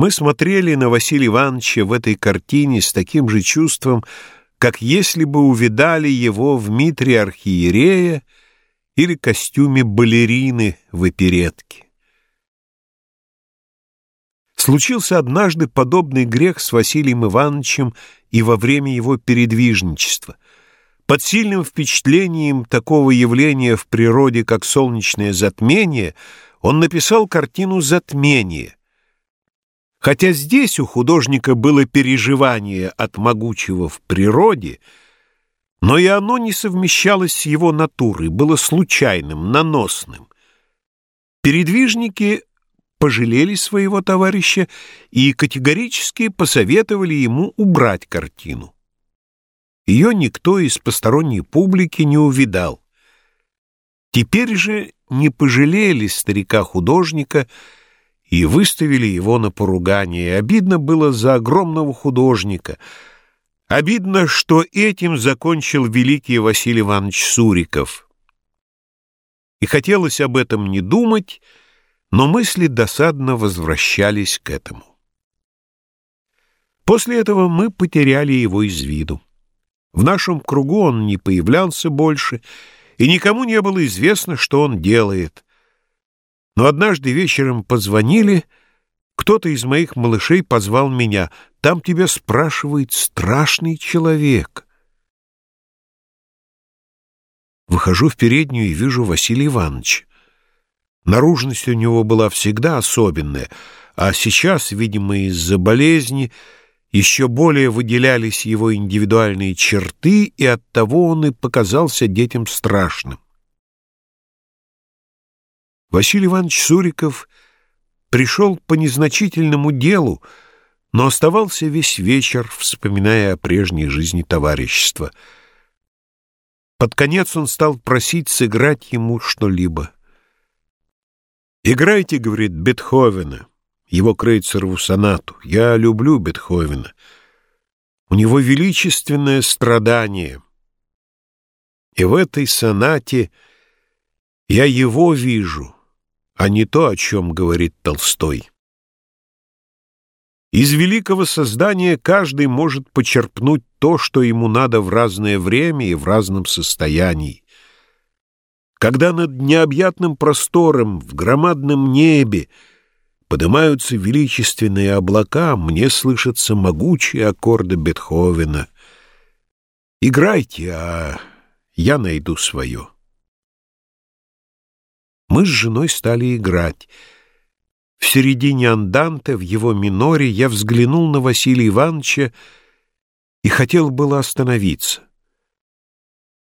Мы смотрели на Василия Ивановича в этой картине с таким же чувством, как если бы увидали его в митре архиерея или костюме балерины в оперетке. Случился однажды подобный грех с Василием Ивановичем и во время его передвижничества. Под сильным впечатлением такого явления в природе, как солнечное затмение, он написал картину «Затмение», Хотя здесь у художника было переживание от могучего в природе, но и оно не совмещалось с его натурой, было случайным, наносным. Передвижники пожалели своего товарища и категорически посоветовали ему убрать картину. Ее никто из посторонней публики не увидал. Теперь же не пожалели старика-художника, и выставили его на поругание. Обидно было за огромного художника. Обидно, что этим закончил великий Василий Иванович Суриков. И хотелось об этом не думать, но мысли досадно возвращались к этому. После этого мы потеряли его из виду. В нашем кругу он не появлялся больше, и никому не было известно, что он делает — но однажды вечером позвонили, кто-то из моих малышей позвал меня. Там тебя спрашивает страшный человек. Выхожу в переднюю и вижу Василия Ивановича. Наружность у него была всегда особенная, а сейчас, видимо, из-за болезни еще более выделялись его индивидуальные черты, и оттого он и показался детям страшным. Василий Иванович Суриков пришел по незначительному делу, но оставался весь вечер, вспоминая о прежней жизни товарищества. Под конец он стал просить сыграть ему что-либо. «Играйте, — говорит, — Бетховена, его Крейцерову сонату. Я люблю Бетховена. У него величественное страдание. И в этой сонате я его вижу» а не то, о чем говорит Толстой. Из великого создания каждый может почерпнуть то, что ему надо в разное время и в разном состоянии. Когда над необъятным простором, в громадном небе поднимаются величественные облака, мне слышатся могучие аккорды Бетховена. Играйте, а я найду свое. Мы с женой стали играть. В середине анданте, в его миноре, я взглянул на Василия Ивановича и хотел было остановиться.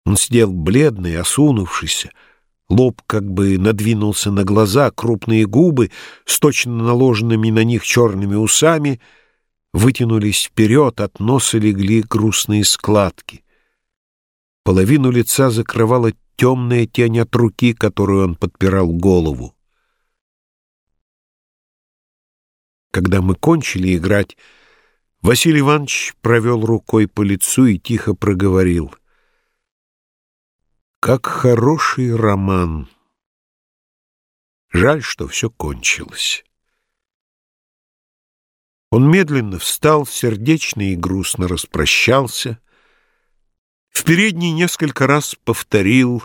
Он сидел бледный, осунувшийся, лоб как бы надвинулся на глаза, крупные губы с точно наложенными на них черными усами вытянулись вперед, от носа легли грустные складки. Половину лица закрывала темная тень от руки, которую он подпирал голову. Когда мы кончили играть, Василий Иванович провел рукой по лицу и тихо проговорил. «Как хороший роман! Жаль, что все кончилось». Он медленно встал, сердечно и грустно распрощался — в передней несколько раз повторил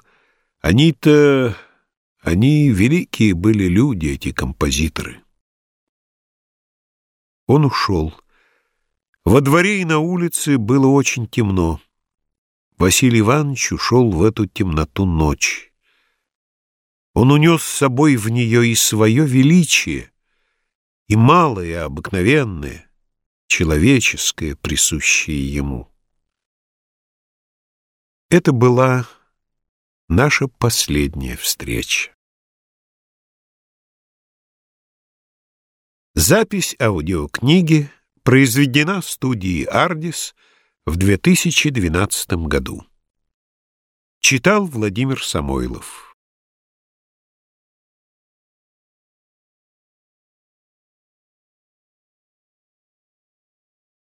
«Они-то... они великие были люди, эти композиторы». Он ушел. Во дворе и на улице было очень темно. Василий Иванович ушел в эту темноту ночь. Он унес с собой в нее и свое величие, и малое, обыкновенное, человеческое, присущее ему. Это была наша последняя встреча. Запись аудиокниги произведена в студии «Ардис» в 2012 году. Читал Владимир Самойлов.